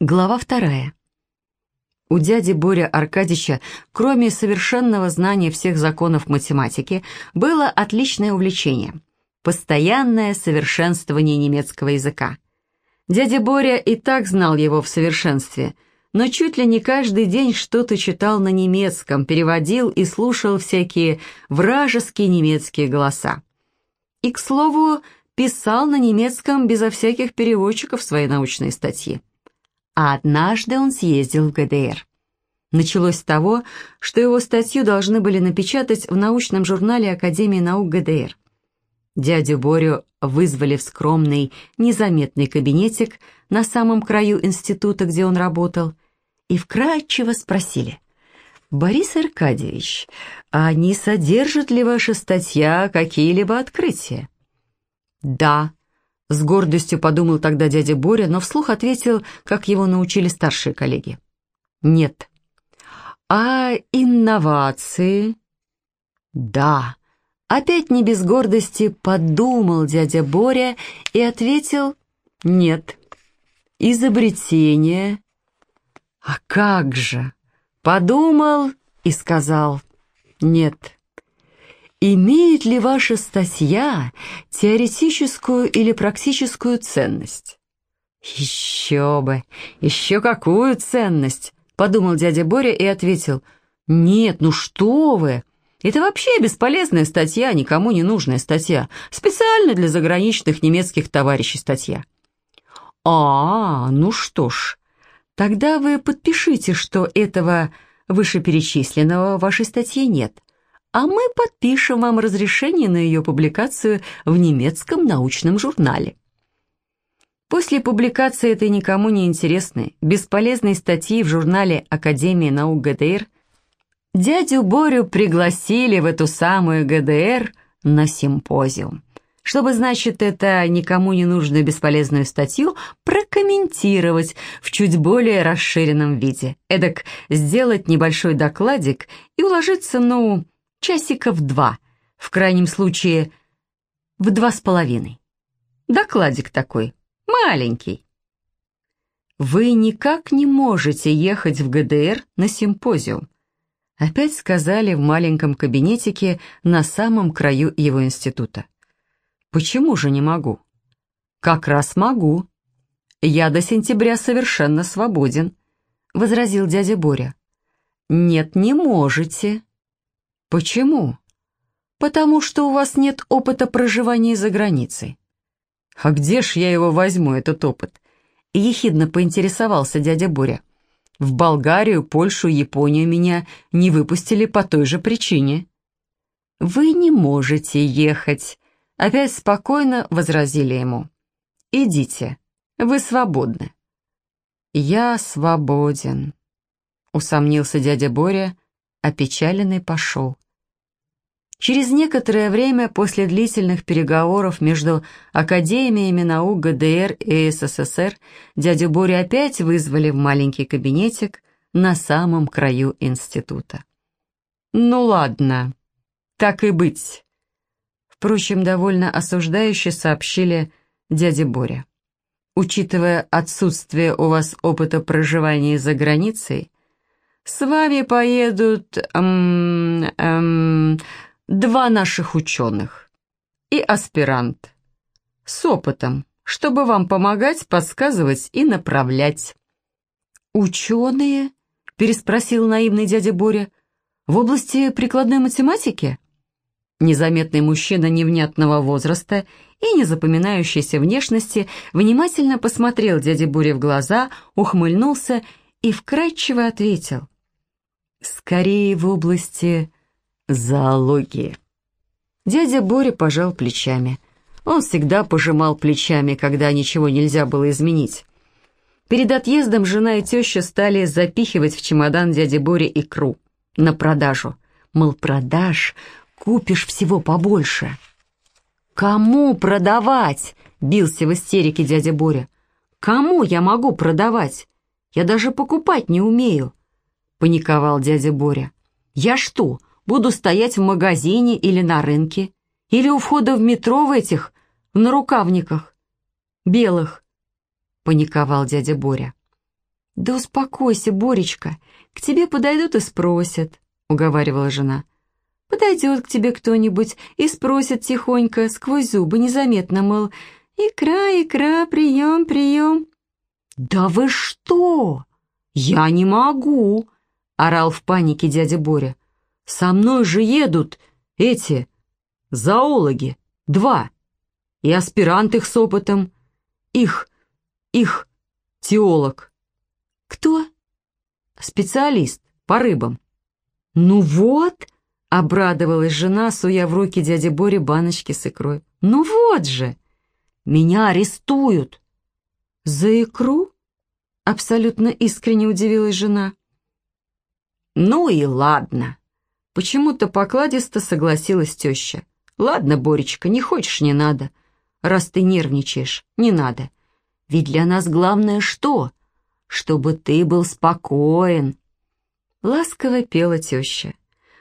Глава вторая. У дяди Боря Аркадьевича, кроме совершенного знания всех законов математики, было отличное увлечение – постоянное совершенствование немецкого языка. Дядя Боря и так знал его в совершенстве, но чуть ли не каждый день что-то читал на немецком, переводил и слушал всякие вражеские немецкие голоса. И, к слову, писал на немецком безо всяких переводчиков свои научные статьи а однажды он съездил в ГДР. Началось с того, что его статью должны были напечатать в научном журнале Академии наук ГДР. Дядю Борю вызвали в скромный, незаметный кабинетик на самом краю института, где он работал, и вкратчиво спросили. «Борис Аркадьевич, а не содержит ли ваша статья какие-либо открытия?» «Да», с гордостью подумал тогда дядя Боря, но вслух ответил, как его научили старшие коллеги. Нет. А инновации? Да. Опять не без гордости подумал дядя Боря и ответил нет. Изобретение? А как же? Подумал и сказал нет. Имеет ли ваша статья теоретическую или практическую ценность? Еще бы, еще какую ценность, подумал дядя Боря и ответил. Нет, ну что вы, это вообще бесполезная статья, никому не нужная статья, специально для заграничных немецких товарищей статья. А, ну что ж, тогда вы подпишите, что этого вышеперечисленного в вашей статье нет а мы подпишем вам разрешение на ее публикацию в немецком научном журнале. После публикации этой никому не интересной, бесполезной статьи в журнале Академии наук ГДР дядю Борю пригласили в эту самую ГДР на симпозиум, чтобы, значит, это никому не нужную бесполезную статью прокомментировать в чуть более расширенном виде, эдак сделать небольшой докладик и уложиться, ну, часиков два, в крайнем случае в два с половиной. Докладик такой, маленький. Вы никак не можете ехать в ГДР на симпозиум. Опять сказали в маленьком кабинетике на самом краю его института. Почему же не могу? Как раз могу. Я до сентября совершенно свободен, возразил дядя Боря. Нет, не можете, Почему? Потому что у вас нет опыта проживания за границей. А где ж я его возьму, этот опыт? Ехидно поинтересовался дядя Боря. В Болгарию, Польшу, Японию меня не выпустили по той же причине. Вы не можете ехать, опять спокойно возразили ему. Идите, вы свободны. Я свободен, усомнился дядя Боря, опечаленный пошел. Через некоторое время после длительных переговоров между Академиями наук ГДР и СССР дядю Борю опять вызвали в маленький кабинетик на самом краю института. «Ну ладно, так и быть», — впрочем, довольно осуждающе сообщили дяде Боря. «Учитывая отсутствие у вас опыта проживания за границей, с вами поедут эм, эм, два наших ученых и аспирант с опытом, чтобы вам помогать, подсказывать и направлять. «Ученые?» — переспросил наивный дядя Боря. «В области прикладной математики?» Незаметный мужчина невнятного возраста и незапоминающейся внешности внимательно посмотрел дяде Боре в глаза, ухмыльнулся и вкратчиво ответил — Скорее в области зоологии. Дядя Боря пожал плечами. Он всегда пожимал плечами, когда ничего нельзя было изменить. Перед отъездом жена и теща стали запихивать в чемодан дяди Бори икру на продажу. Мол, продашь, купишь всего побольше. «Кому продавать?» — бился в истерике дядя Боря. «Кому я могу продавать? Я даже покупать не умею. — паниковал дядя Боря. «Я что, буду стоять в магазине или на рынке? Или у входа в метро в этих, в нарукавниках? Белых?» — паниковал дядя Боря. «Да успокойся, Боречка, к тебе подойдут и спросят», — уговаривала жена. «Подойдет к тебе кто-нибудь и спросит тихонько, сквозь зубы, незаметно, мол, икра, икра, прием, прием». «Да вы что? Я не могу!» — орал в панике дядя Боря. «Со мной же едут эти зоологи, два, и аспирант их с опытом, их, их теолог». «Кто?» «Специалист по рыбам». «Ну вот!» — обрадовалась жена, суя в руки дяде Боре баночки с икрой. «Ну вот же! Меня арестуют!» «За икру?» — абсолютно искренне удивилась жена. «Ну и ладно!» Почему-то покладисто согласилась теща. «Ладно, Боречка, не хочешь, не надо. Раз ты нервничаешь, не надо. Ведь для нас главное что? Чтобы ты был спокоен». Ласково пела теща.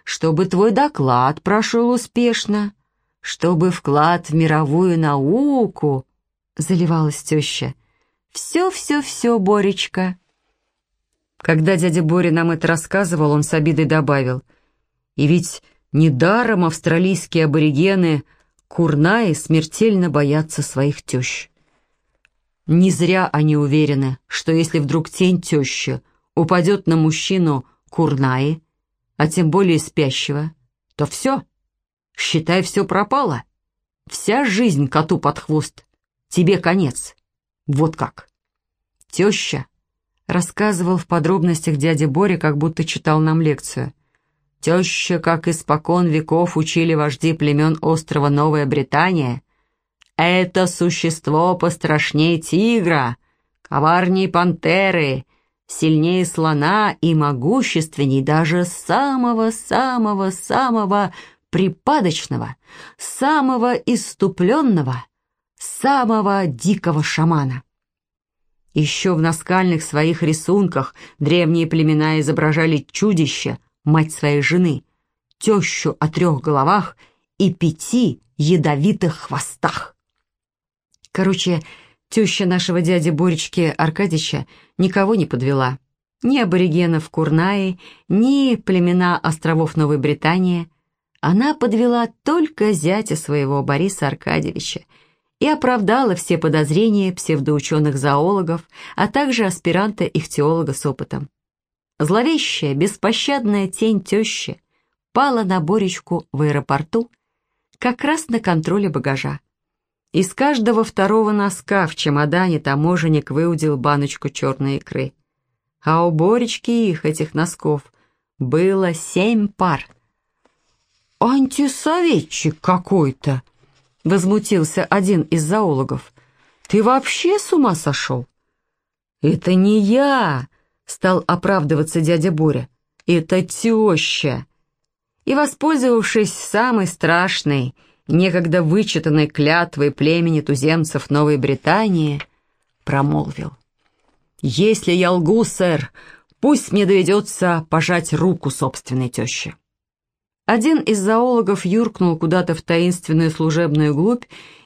«Чтобы твой доклад прошел успешно, чтобы вклад в мировую науку...» Заливалась теща. «Все-все-все, Боречка». Когда дядя Боря нам это рассказывал, он с обидой добавил. «И ведь недаром австралийские аборигены Курнаи смертельно боятся своих тещ. Не зря они уверены, что если вдруг тень тещи упадет на мужчину Курнаи, а тем более спящего, то все, считай, все пропало. Вся жизнь коту под хвост. Тебе конец. Вот как. Теща рассказывал в подробностях дядя Боря, как будто читал нам лекцию. Теща, как испокон веков учили вожди племен острова Новая Британия, это существо пострашнее тигра, коварней пантеры, сильнее слона и могущественней даже самого-самого-самого припадочного, самого иступленного, самого дикого шамана. Еще в наскальных своих рисунках древние племена изображали чудище, мать своей жены, тещу о трех головах и пяти ядовитых хвостах. Короче, теща нашего дяди Боречки Аркадича никого не подвела. Ни аборигенов Курнаи, ни племена островов Новой Британии. Она подвела только зятя своего Бориса Аркадьевича и оправдала все подозрения псевдоученых-зоологов, а также аспиранта-ихтиолога с опытом. Зловещая, беспощадная тень тещи пала на Боречку в аэропорту как раз на контроле багажа. Из каждого второго носка в чемодане таможенник выудил баночку черной икры. А у Боречки их, этих носков, было семь пар. «Антисоветчик какой-то!» — возмутился один из зоологов. «Ты вообще с ума сошел?» «Это не я!» — стал оправдываться дядя Боря. «Это теща!» И, воспользовавшись самой страшной, некогда вычитанной клятвой племени туземцев Новой Британии, промолвил. «Если я лгу, сэр, пусть мне доведется пожать руку собственной теще». Один из зоологов юркнул куда-то в таинственную служебную глубь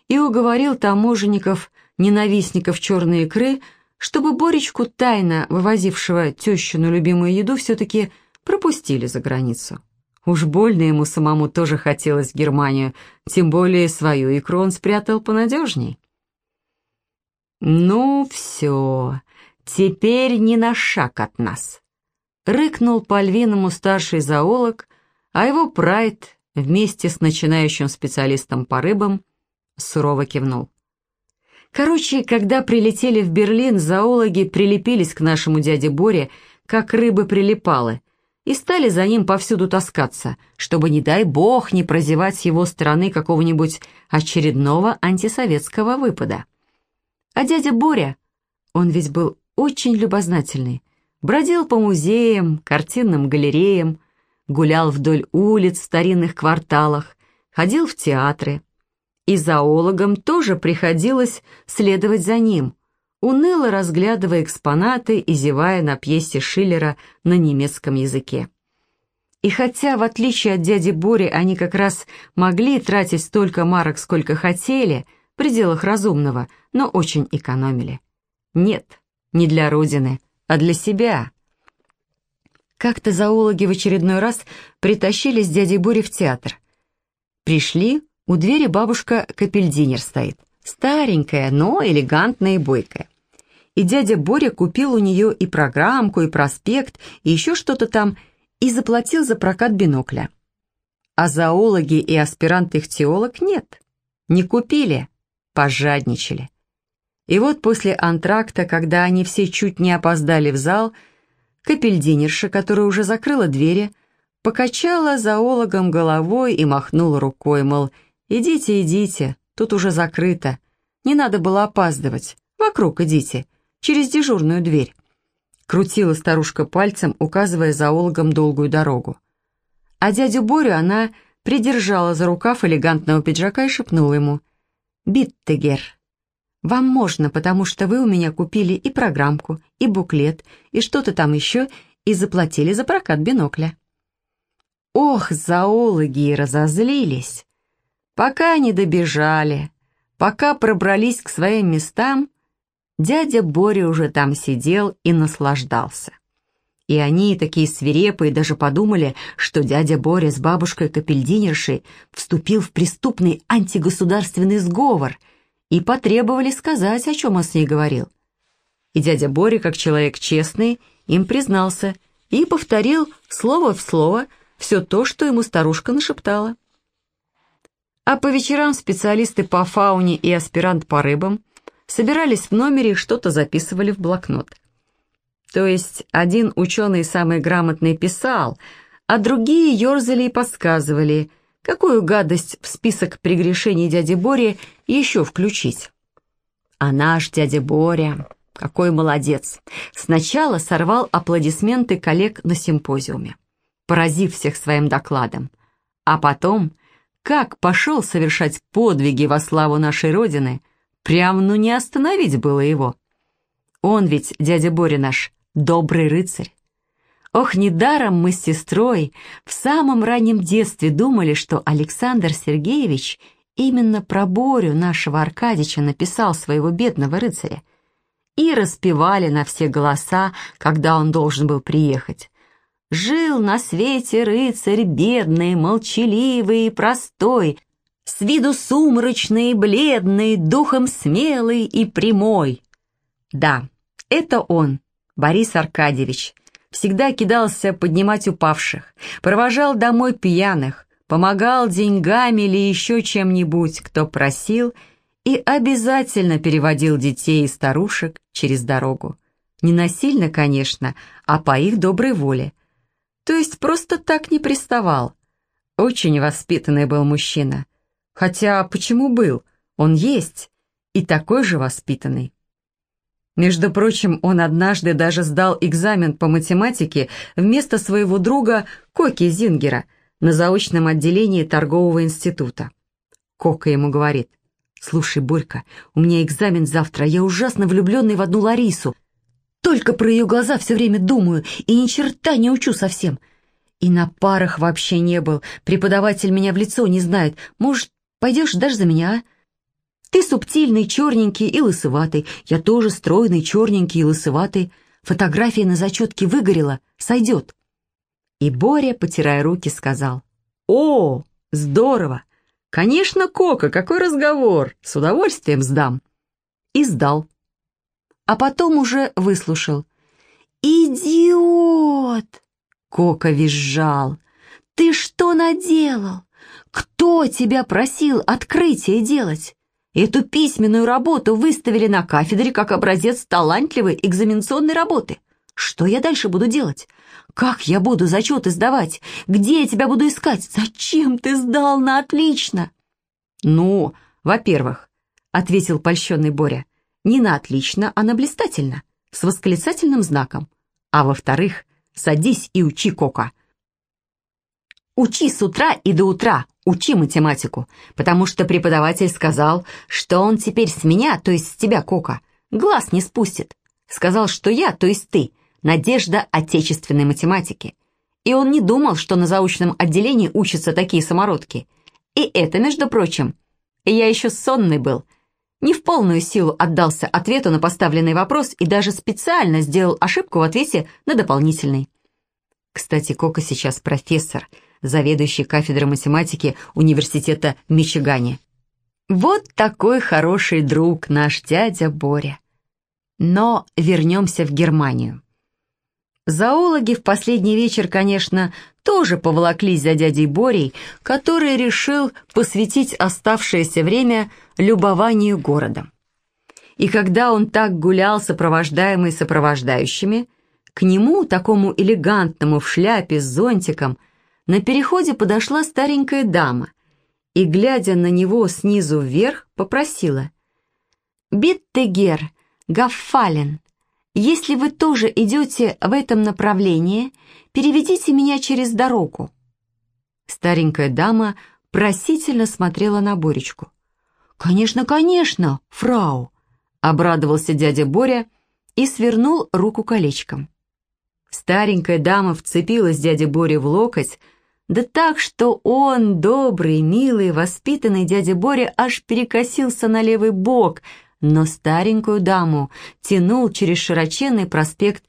и уговорил таможенников, ненавистников черной икры, чтобы Боречку, тайно вывозившего тещину любимую еду, все-таки пропустили за границу. Уж больно ему самому тоже хотелось в Германию, тем более свою икру он спрятал понадежней. «Ну все, теперь не на шаг от нас», — рыкнул по-львиному старший зоолог, а его прайд вместе с начинающим специалистом по рыбам сурово кивнул. Короче, когда прилетели в Берлин, зоологи прилепились к нашему дяде Боре, как рыбы прилипалы — и стали за ним повсюду таскаться, чтобы, не дай бог, не прозевать с его стороны какого-нибудь очередного антисоветского выпада. А дядя Боря, он ведь был очень любознательный, бродил по музеям, картинным галереям, гулял вдоль улиц в старинных кварталах, ходил в театры. И зоологам тоже приходилось следовать за ним – уныло разглядывая экспонаты и зевая на пьесе Шиллера на немецком языке. И хотя, в отличие от дяди Бори, они как раз могли тратить столько марок, сколько хотели, в пределах разумного, но очень экономили. Нет, не для Родины, а для себя. Как-то зоологи в очередной раз притащили с дядей Борей в театр. Пришли, у двери бабушка Капельдинер стоит. Старенькая, но элегантная и бойкая. И дядя Боря купил у нее и программку, и проспект, и еще что-то там, и заплатил за прокат бинокля. А зоологи и аспирант-ихтиолог нет. Не купили, пожадничали. И вот после антракта, когда они все чуть не опоздали в зал, Капельдинерша, которая уже закрыла двери, покачала зоологом головой и махнула рукой, мол, «Идите, идите, тут уже закрыто. Не надо было опаздывать. Вокруг идите, через дежурную дверь». Крутила старушка пальцем, указывая зоологам долгую дорогу. А дядю Борю она придержала за рукав элегантного пиджака и шепнула ему, «Биттегер, вам можно, потому что вы у меня купили и программку, и буклет, и что-то там еще, и заплатили за прокат бинокля». Ох, зоологи разозлились. Пока не добежали, пока пробрались к своим местам, дядя Боря уже там сидел и наслаждался. И они, такие свирепые, даже подумали, что дядя Боря с бабушкой Капельдинершей вступил в преступный антигосударственный сговор — и потребовали сказать, о чем он с ней говорил. И дядя Боря, как человек честный, им признался и повторил слово в слово все то, что ему старушка нашептала. А по вечерам специалисты по фауне и аспирант по рыбам собирались в номере и что-то записывали в блокнот. То есть один ученый самый грамотный писал, а другие ерзали и подсказывали – Какую гадость в список прегрешений дяди Бори еще включить? А наш дядя Боря, какой молодец, сначала сорвал аплодисменты коллег на симпозиуме, поразив всех своим докладом, а потом, как пошел совершать подвиги во славу нашей Родины, прям ну не остановить было его. Он ведь, дядя Боря наш, добрый рыцарь. Ох, недаром мы с сестрой в самом раннем детстве думали, что Александр Сергеевич именно про Борю нашего Аркадича написал своего бедного рыцаря. И распевали на все голоса, когда он должен был приехать. Жил на свете рыцарь бедный, молчаливый и простой, с виду сумрачный бледный, духом смелый и прямой. Да, это он, Борис Аркадьевич, всегда кидался поднимать упавших, провожал домой пьяных, помогал деньгами или еще чем-нибудь, кто просил, и обязательно переводил детей и старушек через дорогу. Не насильно, конечно, а по их доброй воле. То есть просто так не приставал. Очень воспитанный был мужчина. Хотя почему был? Он есть. И такой же воспитанный. Между прочим, он однажды даже сдал экзамен по математике вместо своего друга Коки Зингера на заочном отделении торгового института. Кока ему говорит, «Слушай, Борька, у меня экзамен завтра, я ужасно влюбленный в одну Ларису. Только про ее глаза все время думаю и ни черта не учу совсем. И на парах вообще не был, преподаватель меня в лицо не знает. Может, пойдешь дашь за меня, а?» Ты субтильный, черненький и лысоватый. Я тоже стройный, черненький и лысоватый. Фотография на зачетке выгорела. Сойдет». И Боря, потирая руки, сказал. «О, здорово! Конечно, Кока, какой разговор! С удовольствием сдам». И сдал. А потом уже выслушал. «Идиот!» Кока визжал. «Ты что наделал? Кто тебя просил открытие делать? Эту письменную работу выставили на кафедре как образец талантливой экзаменационной работы. Что я дальше буду делать? Как я буду зачеты сдавать? Где я тебя буду искать? Зачем ты сдал на отлично? Ну, во-первых, ответил польщенный Боря, не на отлично, а на блистательно, с восклицательным знаком. А во-вторых, садись и учи Кока. Учи с утра и до утра, учи математику, потому что преподаватель сказал, что он теперь с меня, то есть с тебя, Кока, глаз не спустит. Сказал, что я, то есть ты, надежда отечественной математики. И он не думал, что на заочном отделении учатся такие самородки. И это, между прочим, я еще сонный был. не в полную силу отдался ответу на поставленный вопрос и даже специально сделал ошибку в ответе на дополнительный. Кстати, Кока сейчас профессор, заведующий кафедрой математики Университета в Мичигане. Вот такой хороший друг наш дядя Боря. Но вернемся в Германию. Зоологи в последний вечер, конечно, тоже поволоклись за дядей Борей, который решил посвятить оставшееся время любованию городом. И когда он так гулял, сопровождаемый сопровождающими, к нему, такому элегантному в шляпе с зонтиком, на переходе подошла старенькая дама и, глядя на него снизу вверх, попросила «Биттегер, Гаффален, если вы тоже идете в этом направлении, переведите меня через дорогу». Старенькая дама просительно смотрела на Боречку. «Конечно, конечно, фрау!» — обрадовался дядя Боря и свернул руку колечком. Старенькая дама вцепилась дяде Боре в локоть, да так, что он, добрый, милый, воспитанный дядя Боря, аж перекосился на левый бок — но старенькую даму тянул через широченный проспект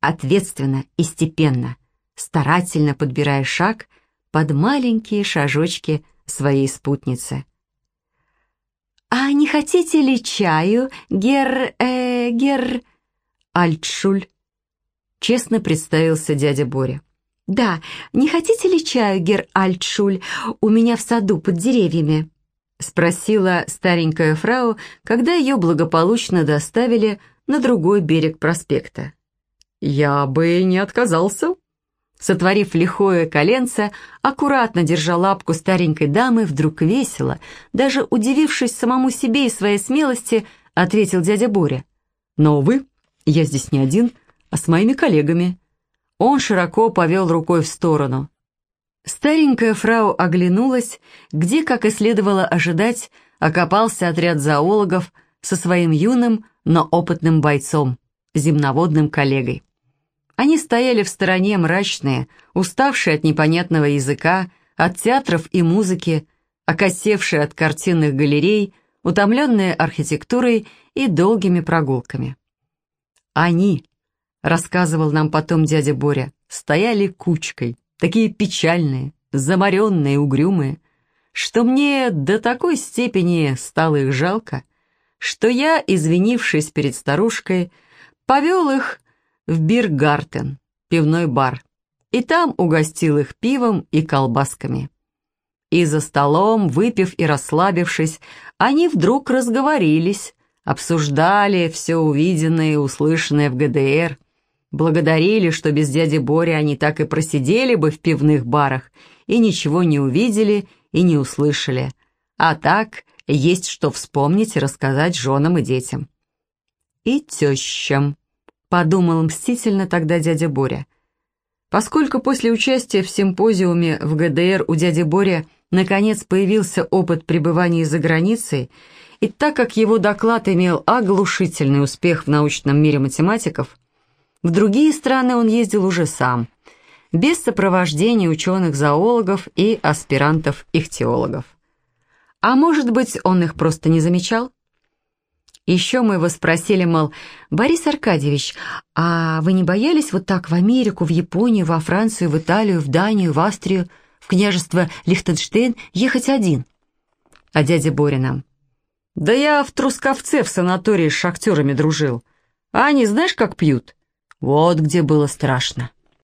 ответственно и степенно, старательно подбирая шаг под маленькие шажочки своей спутницы. «А не хотите ли чаю, гер... э... гер...» «Альтшуль», — честно представился дядя Боря. «Да, не хотите ли чаю, гер Альтшуль, у меня в саду под деревьями?» спросила старенькая фрау, когда ее благополучно доставили на другой берег проспекта. «Я бы не отказался». Сотворив лихое коленце, аккуратно держа лапку старенькой дамы, вдруг весело, даже удивившись самому себе и своей смелости, ответил дядя Боря. «Но, увы, я здесь не один, а с моими коллегами». Он широко повел рукой в сторону. Старенькая фрау оглянулась, где, как и следовало ожидать, окопался отряд зоологов со своим юным, но опытным бойцом, земноводным коллегой. Они стояли в стороне мрачные, уставшие от непонятного языка, от театров и музыки, окосевшие от картинных галерей, утомленные архитектурой и долгими прогулками. Они, рассказывал нам потом дядя Боря, стояли кучкой, такие печальные, заморенные, угрюмые, что мне до такой степени стало их жалко, что я, извинившись перед старушкой, повел их в Биргартен, пивной бар, и там угостил их пивом и колбасками. И за столом, выпив и расслабившись, они вдруг разговорились, обсуждали все увиденное и услышанное в ГДР, Благодарили, что без дяди Бори они так и просидели бы в пивных барах и ничего не увидели и не услышали. А так есть что вспомнить и рассказать женам и детям. «И тещам», — подумал мстительно тогда дядя Боря. Поскольку после участия в симпозиуме в ГДР у дяди Боря наконец появился опыт пребывания за границей, и так как его доклад имел оглушительный успех в научном мире математиков, в другие страны он ездил уже сам, без сопровождения ученых-зоологов и аспирантов-ихтиологов. А может быть, он их просто не замечал? Еще мы его спросили, мол, «Борис Аркадьевич, а вы не боялись вот так в Америку, в Японию, во Францию, в Италию, в Данию, в Австрию, в княжество Лихтенштейн ехать один?» А дядя Боря нам, «Да я в Трусковце в санатории с шахтерами дружил. А они знаешь, как пьют? Вот где было страшно.